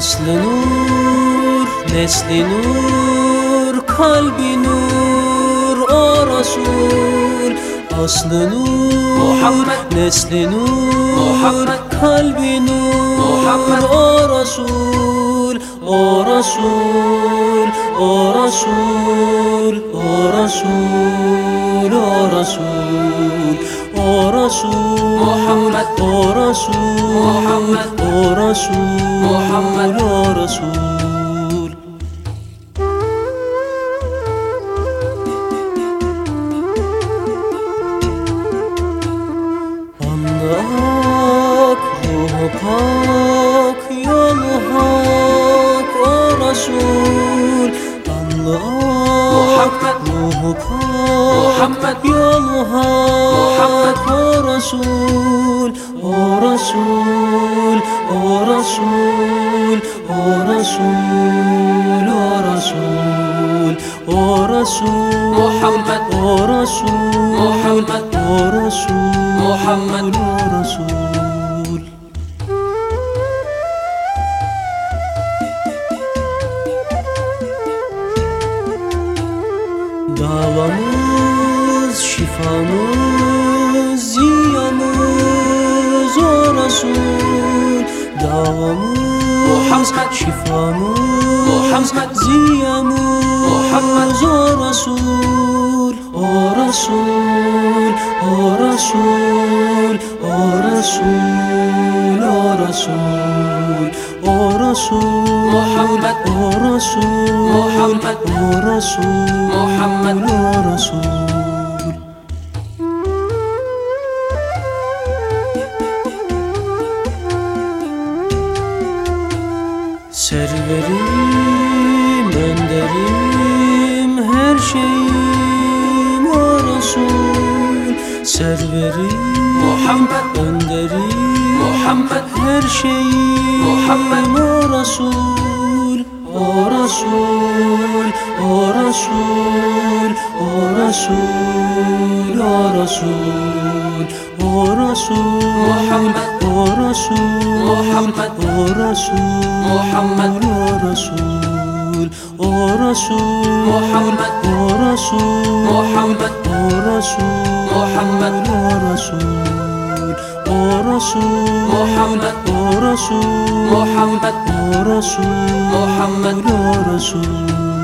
Aslı nur, nesli nur, kalbi nur, o Resul Aslı nur, Muhammed. nesli nur, kalbi nur, o Resul O Resul, o Resul, o Resul, o Resul, o Resul, Muhammed. o رسول. محمد أو رسول محمد أو رسول. محمد. يا محمد. يا رسول. Resul O Resul O Resul O Resul O Resul O Resul Muhammed O Resul Muhammed O Resul Muhammed O Resul Davamız, şifamız, ziyamız o Resul Davamız, Muhammed şifamız, Muhammed ziyamız Muhammed o Resul O Resul, O Resul, O Resul, O Resul O Resul, Muhammed O Resul, Muhammed O Resul, Serverim, önderim, her şeyim o Resul Serverim, Muhammed. önderim, Muhammed. her şeyim Muhammed. o Resul O رسول أو رسول أو رسول أو رسول أو رسول أو رسول أو رسول أو رسول أو رسول أو رسول أو رسول أو رسول أو رسول O Resul Muhammed O Resul Muhammed O Resul